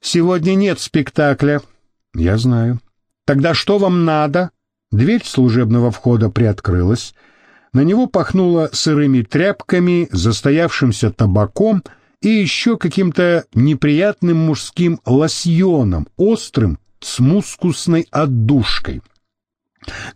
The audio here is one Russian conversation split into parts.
Сегодня нет спектакля. Я знаю. Тогда что вам надо? Дверь служебного входа приоткрылась. На него пахнуло сырыми тряпками, застоявшимся табаком и еще каким-то неприятным мужским лосьоном, острым, с мускусной отдушкой.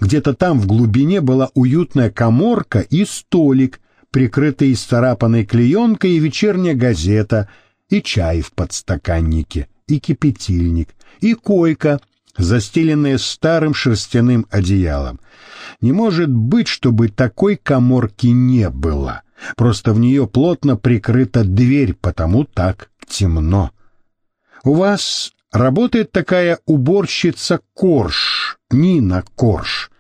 Где-то там в глубине была уютная коморка и столик, прикрытый исцарапанной клеенкой и вечерняя газета, и чай в подстаканнике, и кипятильник, и койка, застеленная старым шерстяным одеялом. Не может быть, чтобы такой коморки не было. Просто в нее плотно прикрыта дверь, потому так темно. У вас работает такая уборщица Корж, Нина Корж.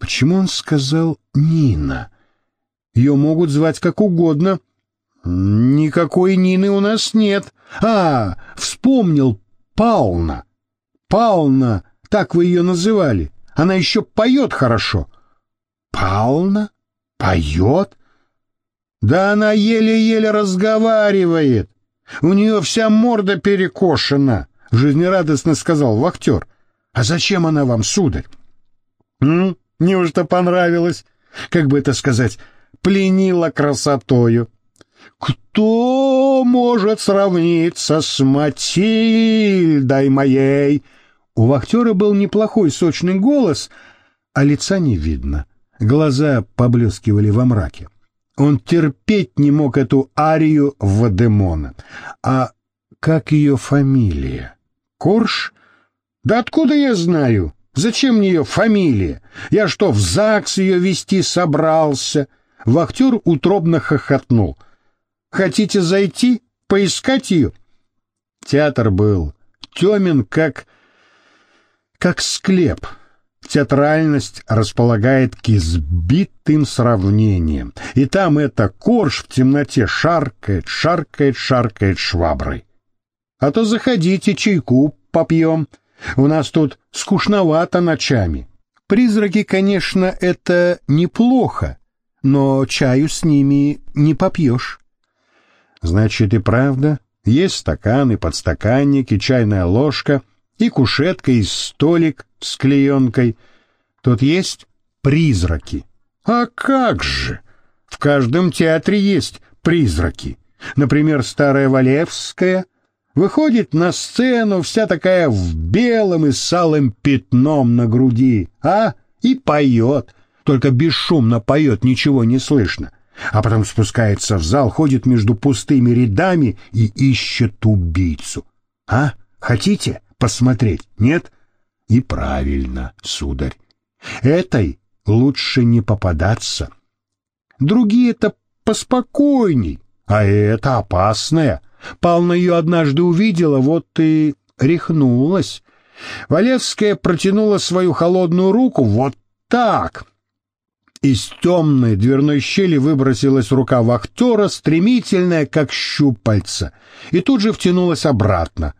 Почему он сказал Нина? Ее могут звать как угодно. Никакой Нины у нас нет. А, вспомнил, Пауна. Пауна, так вы ее называли. Она еще поет хорошо. Пауна? Поет? Да она еле-еле разговаривает. У нее вся морда перекошена, жизнерадостно сказал вахтер. А зачем она вам, сударь? Неужто понравилось? Как бы это сказать, пленила красотою. Кто может сравниться с Матильдой моей? У вахтера был неплохой сочный голос, а лица не видно. Глаза поблескивали во мраке. Он терпеть не мог эту арию Вадемона. А как ее фамилия? Корж? Да откуда я знаю? Зачем мне ее фамилия? Я что, в ЗАГС ее вести собрался? Вахтер утробно хохотнул. Хотите зайти, поискать ее? Театр был темен, как... как склеп. Театральность располагает к избитым сравнениям, и там эта корж в темноте шаркает, шаркает, шаркает шваброй. А то заходите, чайку попьем. У нас тут скучновато ночами. Призраки, конечно, это неплохо, но чаю с ними не попьешь. Значит, и правда, есть стаканы, подстаканники, чайная ложка и кушетка и столик с клеенкой. Тут есть призраки. А как же! В каждом театре есть призраки. Например, Старая Валевская выходит на сцену вся такая в белом и с алым пятном на груди, а, и поет, только бесшумно поет, ничего не слышно а потом спускается в зал, ходит между пустыми рядами и ищет убийцу. А? Хотите посмотреть? Нет? И правильно, сударь. Этой лучше не попадаться. Другие-то поспокойней, а это опасная. Павловна ее однажды увидела, вот и рехнулась. Валевская протянула свою холодную руку вот так, из темной дверной щели выбросилась рука вахтера, стремительная, как щупальца, и тут же втянулась обратно.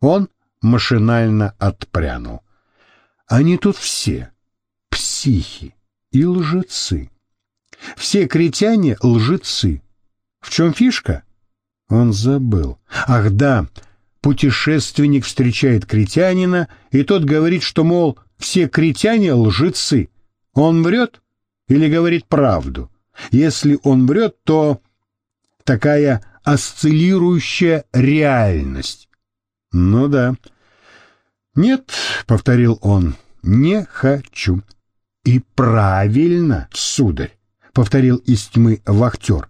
Он машинально отпрянул. Они тут все психи и лжецы. Все критяне — лжецы. В чем фишка? Он забыл. Ах да, путешественник встречает критянина, и тот говорит, что, мол, все критяне — лжецы. Он врет? Или говорит правду. Если он врет, то такая осциллирующая реальность. Ну да. Нет, повторил он, не хочу. И правильно, сударь, повторил из тьмы вахтер.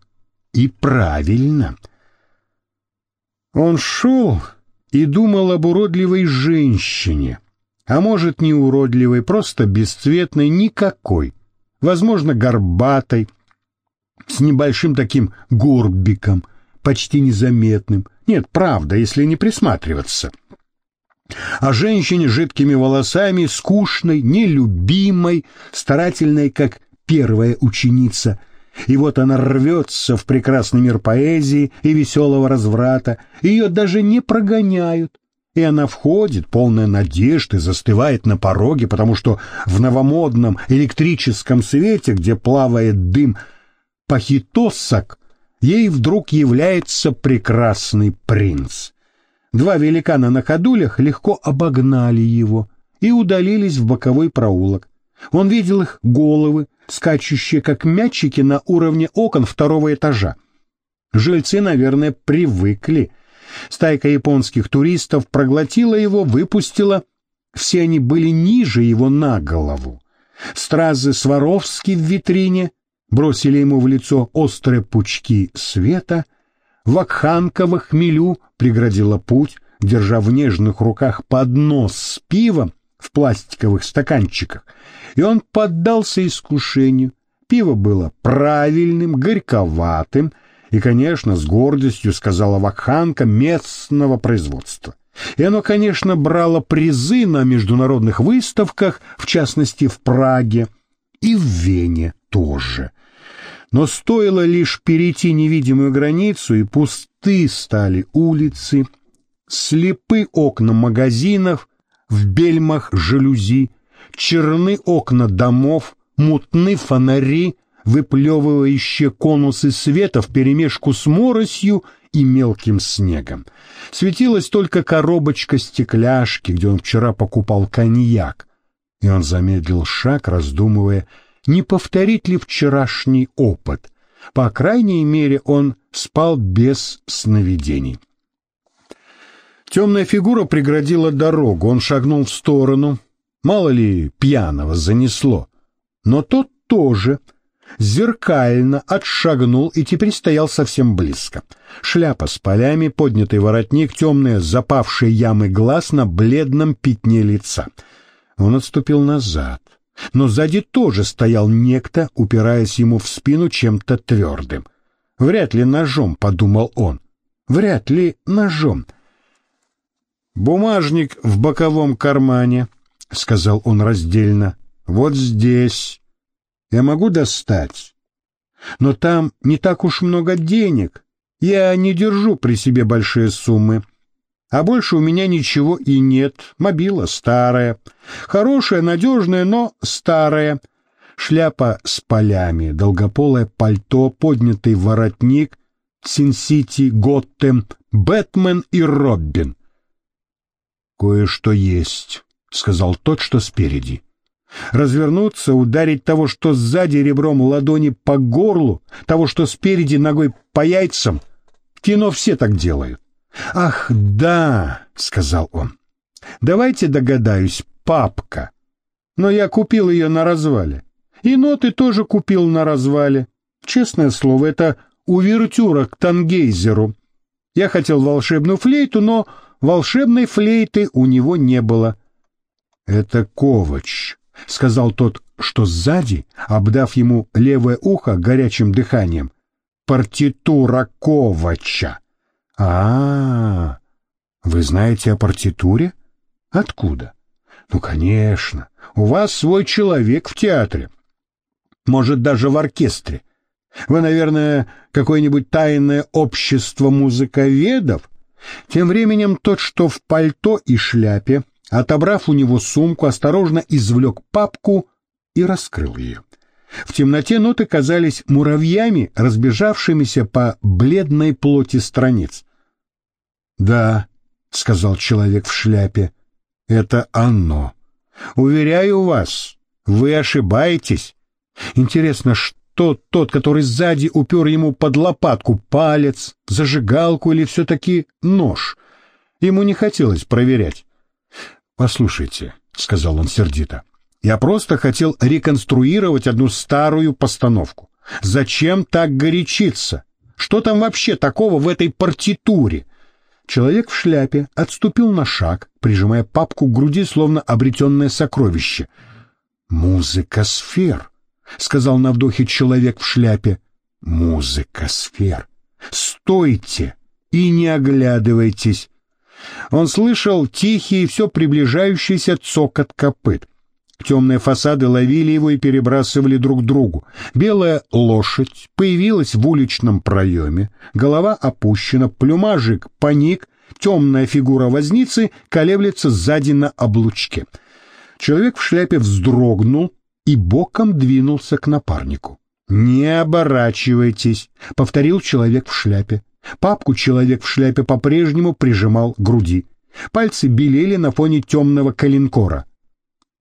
И правильно. Он шел и думал об уродливой женщине, а может не уродливой, просто бесцветной никакой, возможно, горбатой, с небольшим таким горбиком, почти незаметным. Нет, правда, если не присматриваться. А женщине с жидкими волосами, скучной, нелюбимой, старательной, как первая ученица. И вот она рвется в прекрасный мир поэзии и веселого разврата. Ее даже не прогоняют, и она входит, полная надежды, застывает на пороге, потому что в новомодном электрическом свете, где плавает дым пахитосок, ей вдруг является прекрасный принц. Два великана на ходулях легко обогнали его и удалились в боковой проулок. Он видел их головы, скачущие как мячики на уровне окон второго этажа. Жильцы, наверное, привыкли. Стайка японских туристов проглотила его, выпустила. Все они были ниже его на голову. Стразы Сваровски в витрине бросили ему в лицо острые пучки света. Вакханка в хмелю преградила путь, держа в нежных руках поднос с пивом в пластиковых стаканчиках, и он поддался искушению. Пиво было правильным, горьковатым и, конечно, с гордостью сказала Вакханка местного производства. И оно, конечно, брало призы на международных выставках, в частности в Праге и в Вене тоже. Но стоило лишь перейти невидимую границу, и пусты стали улицы, слепы окна магазинов, в бельмах жалюзи, черны окна домов, мутны фонари, выплевывающие конусы света вперемешку с моросью и мелким снегом. Светилась только коробочка стекляшки, где он вчера покупал коньяк, и он замедлил шаг, раздумывая, не повторить ли вчерашний опыт. По крайней мере, он спал без сновидений. Темная фигура преградила дорогу, он шагнул в сторону. Мало ли пьяного занесло. Но тот тоже зеркально отшагнул и теперь стоял совсем близко. Шляпа с полями, поднятый воротник, темные запавшие ямы глаз на бледном пятне лица. Он отступил назад. Но сзади тоже стоял некто, упираясь ему в спину чем-то твердым. Вряд ли ножом, подумал он. Вряд ли ножом. «Бумажник в боковом кармане», — сказал он раздельно. «Вот здесь. Я могу достать. Но там не так уж много денег. Я не держу при себе большие суммы. А больше у меня ничего и нет. Мобила старая. Хорошая, надежная, но старая. Шляпа с полями, долгополое пальто, поднятый воротник, Син-Сити, Готтем, Бэтмен и Роббин — «Кое-что есть», — сказал тот, что спереди. Развернуться, ударить того, что сзади ребром ладони по горлу, того, что спереди ногой по яйцам. Кино все так делают. «Ах, да», — сказал он. «Давайте догадаюсь, папка. Но я купил ее на развале. И ноты тоже купил на развале. Честное слово, это увертюра к Тангейзеру. Я хотел волшебную флейту, но Волшебной флейты у него не было. «Это Ковач», — сказал тот, что сзади, обдав ему левое ухо горячим дыханием. «Партитура Ковача». А, -а, а Вы знаете о партитуре? Откуда? Ну, конечно, у вас свой человек в театре. Может, даже в оркестре. Вы, наверное, какое-нибудь тайное общество музыковедов? Тем временем тот, что в пальто и шляпе, отобрав у него сумку, осторожно извлек папку и раскрыл ее. В темноте ноты казались муравьями, разбежавшимися по бледной плоти страниц. «Да», — сказал человек в шляпе, — «это оно. Уверяю вас, вы ошибаетесь. Интересно, что тот, который сзади упер ему под лопатку палец, зажигалку или все-таки нож. Ему не хотелось проверять. «Послушайте», — сказал он сердито, — «я просто хотел реконструировать одну старую постановку. Зачем так горячиться? Что там вообще такого в этой партитуре?» Человек в шляпе отступил на шаг, прижимая папку к груди, словно обретенное сокровище. «Музыка сфер», — сказал на вдохе человек в шляпе. «Музыка сфер! Стойте и не оглядывайтесь!» Он слышал тихий, все приближающийся цокот копыт. Темные фасады ловили его и перебрасывали друг другу. Белая лошадь появилась в уличном проеме, голова опущена, плюмажик паник, темная фигура возницы колеблется сзади на облучке. Человек в шляпе вздрогнул, и боком двинулся к напарнику. «Не оборачивайтесь», — повторил человек в шляпе. Папку человек в шляпе по-прежнему прижимал к груди. Пальцы белели на фоне темного коленкора.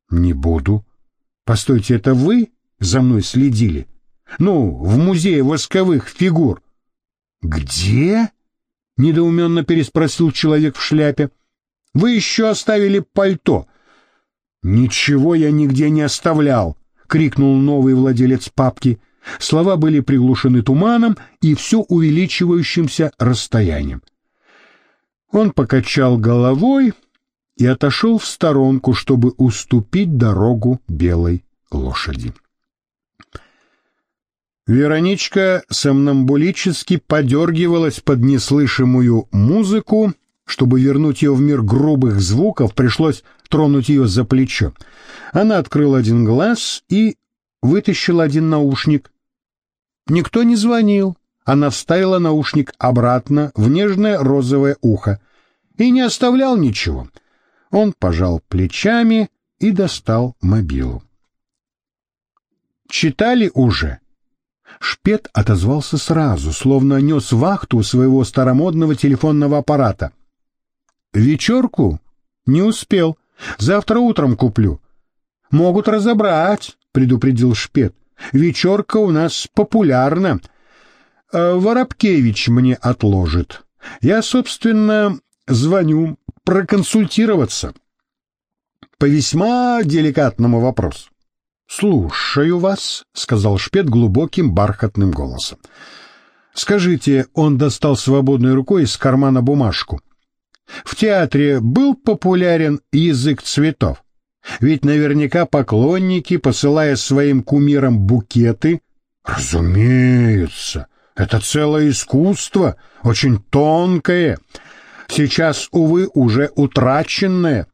«Не буду». «Постойте, это вы за мной следили?» «Ну, в музее восковых фигур». «Где?» — недоуменно переспросил человек в шляпе. «Вы еще оставили пальто». «Ничего я нигде не оставлял», — крикнул новый владелец папки. Слова были приглушены туманом и все увеличивающимся расстоянием. Он покачал головой и отошел в сторонку, чтобы уступить дорогу белой лошади. Вероничка сомнамбулически подергивалась под неслышимую музыку. Чтобы вернуть ее в мир грубых звуков, пришлось тронуть ее за плечо. Она открыла один глаз и вытащила один наушник. Никто не звонил. Она вставила наушник обратно в нежное розовое ухо и не оставлял ничего. Он пожал плечами и достал мобилу. «Читали уже?» Шпет отозвался сразу, словно нес вахту своего старомодного телефонного аппарата. «Вечерку? Не успел. Завтра утром куплю». «Могут разобрать», — предупредил Шпет. «Вечерка у нас популярна. Э, Воробкевич мне отложит. Я, собственно, звоню проконсультироваться по весьма деликатному вопросу. «Слушаю вас», — сказал Шпет глубоким бархатным голосом. «Скажите, он достал свободной рукой из кармана бумажку. В театре был популярен язык цветов? Ведь наверняка поклонники, посылая своим кумирам букеты...» «Разумеется, это целое искусство, очень тонкое, сейчас, увы, уже утраченное.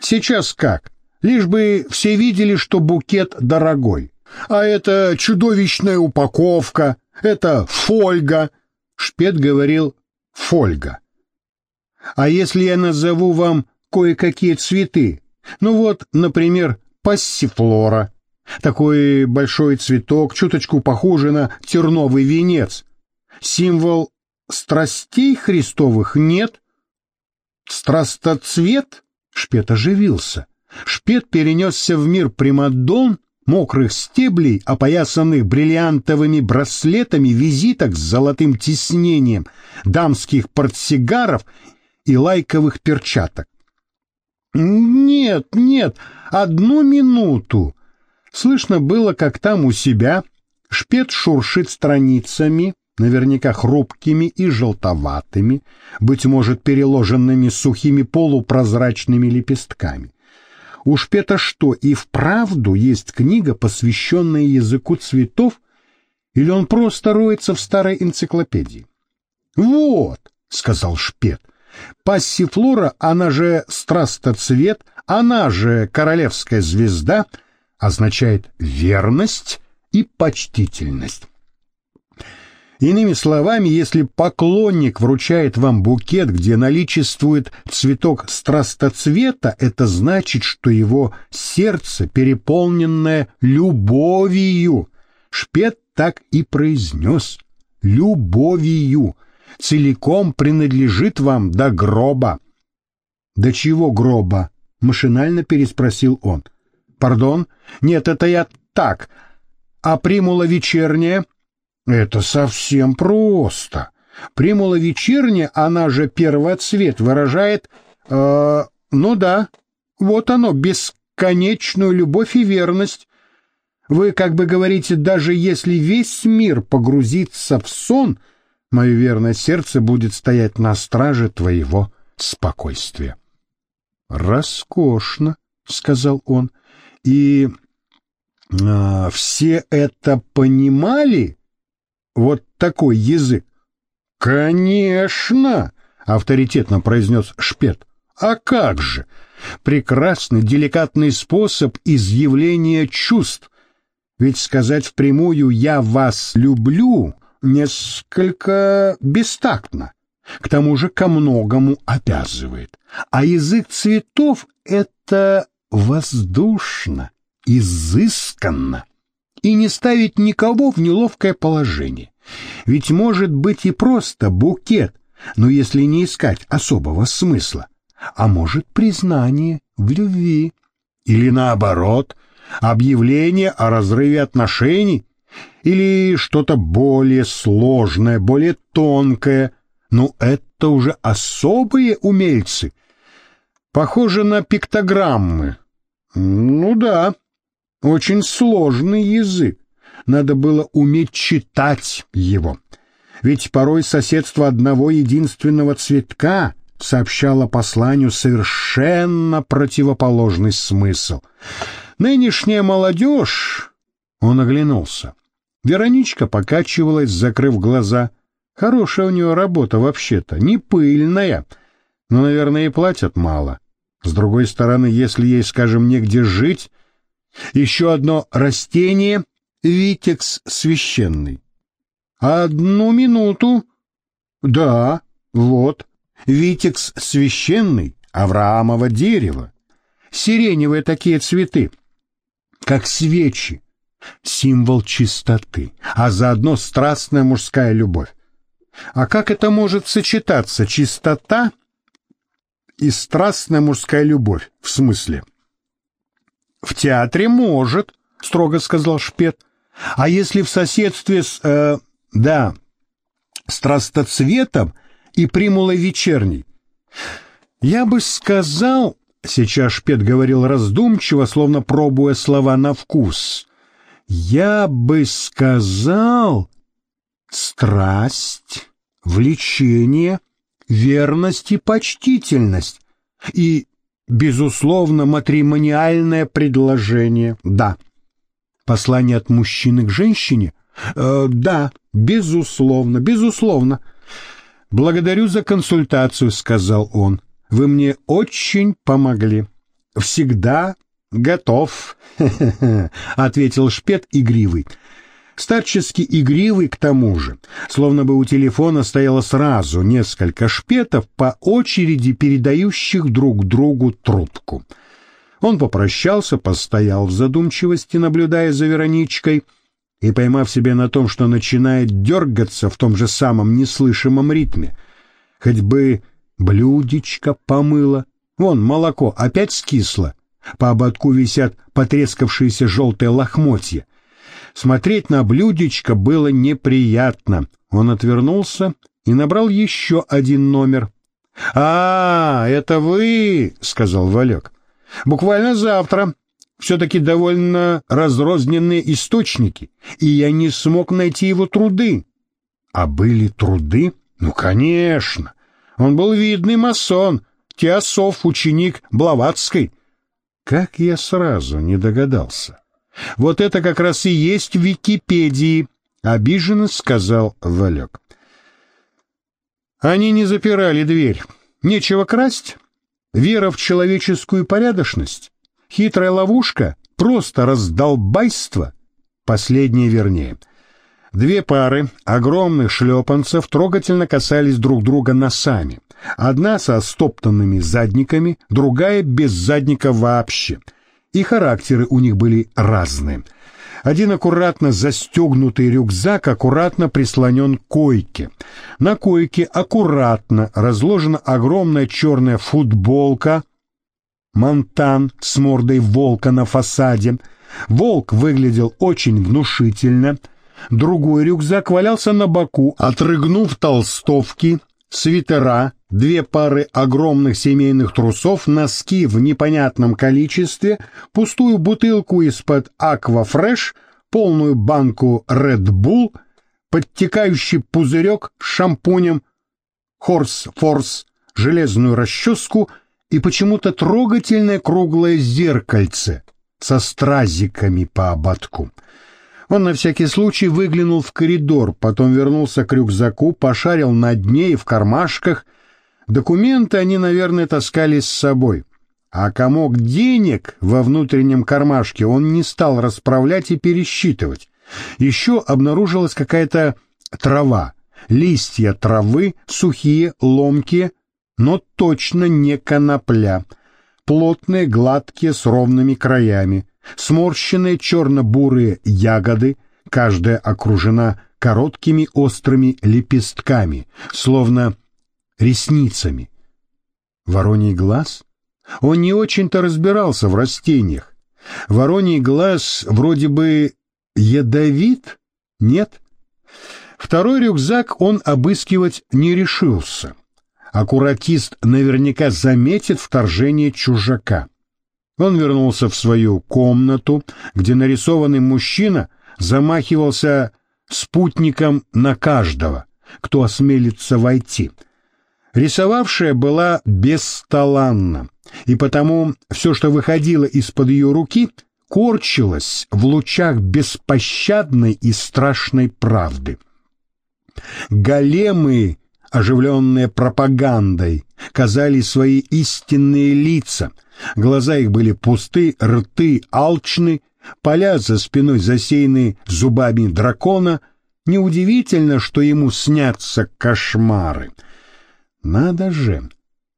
Сейчас как? Лишь бы все видели, что букет дорогой. А это чудовищная упаковка, это фольга. Шпет говорил «фольга». А если я назову вам кое-какие цветы? Ну вот, например, пассифлора. Такой большой цветок, чуточку похожий на терновый венец. Символ страстей Христовых нет. Страстоцвет? Шпет оживился. Шпет перенесся в мир примадон, мокрых стеблей, опоясанных бриллиантовыми браслетами, визиток с золотым тиснением, дамских портсигаров и лайковых перчаток. «Нет, нет, одну минуту!» Слышно было, как там у себя шпет шуршит страницами, наверняка хрупкими и желтоватыми, быть может, переложенными сухими полупрозрачными лепестками. У Шпета что, и вправду есть книга, посвященная языку цветов, или он просто роется в старой энциклопедии? «Вот», — сказал Шпет, — «пассифлора, она же страстоцвет, она же королевская звезда, означает верность и почтительность». Иными словами, если поклонник вручает вам букет, где наличествует цветок страстоцвета, это значит, что его сердце, переполненное любовью, Шпет так и произнес «любовью», целиком принадлежит вам до гроба. «До чего гроба?» — машинально переспросил он. «Пардон? Нет, это я так. А примула вечерняя?» Это совсем просто. Примула вечерняя, она же первоцвет, выражает... Э, ну да, вот оно, бесконечную любовь и верность. Вы как бы говорите, даже если весь мир погрузится в сон, мое верное сердце будет стоять на страже твоего спокойствия. «Роскошно», — сказал он, — «и э, все это понимали?» вот такой язык? Конечно, авторитетно произнес Шпет. А как же? Прекрасный, деликатный способ изъявления чувств. Ведь сказать впрямую «я вас люблю» несколько бестактно. К тому же ко многому обязывает. А язык цветов — это воздушно, изысканно и не ставить никого в неловкое положение. Ведь может быть и просто букет, но если не искать особого смысла, а может признание в любви, или наоборот, объявление о разрыве отношений, или что-то более сложное, более тонкое, ну это уже особые умельцы. Похоже на пиктограммы. Ну да, очень сложный язык. Надо было уметь читать его. Ведь порой соседство одного единственного цветка сообщало посланию совершенно противоположный смысл. Нынешняя молодежь... Он оглянулся. Вероничка покачивалась, закрыв глаза. Хорошая у нее работа вообще-то, не пыльная, но, наверное, и платят мало. С другой стороны, если ей, скажем, негде жить, еще одно растение — витекс священный. Одну минуту. Да, вот, витекс священный, Авраамово дерево. Сиреневые такие цветы, как свечи, символ чистоты, а заодно страстная мужская любовь. А как это может сочетаться, чистота и страстная мужская любовь, в смысле? В театре может, строго сказал Шпет. А если в соседстве с, э, да, страстоцветом и примулой вечерней? Я бы сказал, сейчас Шпет говорил раздумчиво, словно пробуя слова на вкус, я бы сказал, страсть, влечение, верность и почтительность. И, безусловно, матримониальное предложение, да. Послание от мужчины к женщине? Э, да, безусловно, безусловно. Благодарю за консультацию, сказал он. Вы мне очень помогли. Всегда готов, ответил Шпет игривый. Старчески игривый к тому же, словно бы у телефона стояло сразу несколько шпетов по очереди передающих друг другу трубку. Он попрощался, постоял в задумчивости, наблюдая за Вероничкой, и, поймав себя на том, что начинает дергаться в том же самом неслышимом ритме, хоть бы блюдечко помыло, вон молоко опять скисло, по ободку висят потрескавшиеся желтые лохмотья, Смотреть на блюдечко было неприятно. Он отвернулся и набрал еще один номер. «А, это вы!» — сказал Валек. «Буквально завтра. Все-таки довольно разрозненные источники, и я не смог найти его труды». «А были труды? Ну, конечно. Он был видный масон, Теософ, ученик Блаватской». Как я сразу не догадался. Вот это как раз и есть в Википедии, обиженно сказал Валек. Они не запирали дверь. Нечего красть. Вера в человеческую порядочность. Хитрая ловушка. Просто раздолбайство. Последнее вернее. Две пары огромных шлепанцев трогательно касались друг друга носами. Одна со стоптанными задниками, другая без задника вообще — и характеры у них были разные. Один аккуратно застегнутый рюкзак аккуратно прислонен к койке. На койке аккуратно разложена огромная черная футболка, монтан с мордой волка на фасаде. Волк выглядел очень внушительно. Другой рюкзак валялся на боку, отрыгнув толстовки, свитера, две пары огромных семейных трусов, носки в непонятном количестве, пустую бутылку из-под Аквафреш, полную банку Red Bull, подтекающий пузырек с шампунем, Хорс Форс, железную расческу и почему-то трогательное круглое зеркальце со стразиками по ободку. Он на всякий случай выглянул в коридор, потом вернулся к рюкзаку, пошарил на дне и в кармашках, Документы они, наверное, таскали с собой. А комок денег во внутреннем кармашке он не стал расправлять и пересчитывать. Еще обнаружилась какая-то трава, листья травы, сухие, ломкие, но точно не конопля. Плотные, гладкие, с ровными краями, сморщенные черно-бурые ягоды, каждая окружена короткими острыми лепестками, словно ресницами. Вороний глаз? Он не очень-то разбирался в растениях. Вороний глаз вроде бы ядовит? Нет? Второй рюкзак он обыскивать не решился. Аккуратист наверняка заметит вторжение чужака. Он вернулся в свою комнату, где нарисованный мужчина замахивался спутником на каждого, кто осмелится войти. Рисовавшая была бесталанна, и потому все, что выходило из-под ее руки, корчилось в лучах беспощадной и страшной правды. Големы, оживленные пропагандой, казали свои истинные лица, глаза их были пусты, рты алчны, поля за спиной засеяны зубами дракона, неудивительно, что ему снятся кошмары. Надо же,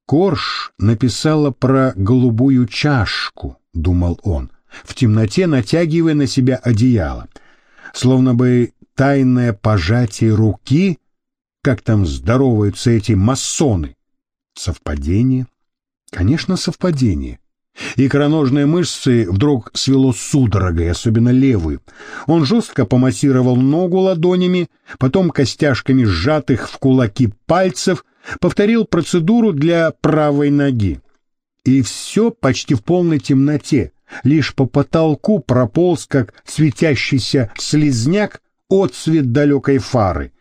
Корж написала про голубую чашку, думал он, в темноте натягивая на себя одеяло, словно бы тайное пожатие руки, как там здороваются эти масоны. Совпадение? Конечно, совпадение. Икроножные мышцы вдруг свело судорогой, особенно левую. Он жестко помассировал ногу ладонями, потом костяшками сжатых в кулаки пальцев повторил процедуру для правой ноги. И все почти в полной темноте, лишь по потолку прополз, как светящийся слизняк, отцвет далекой фары.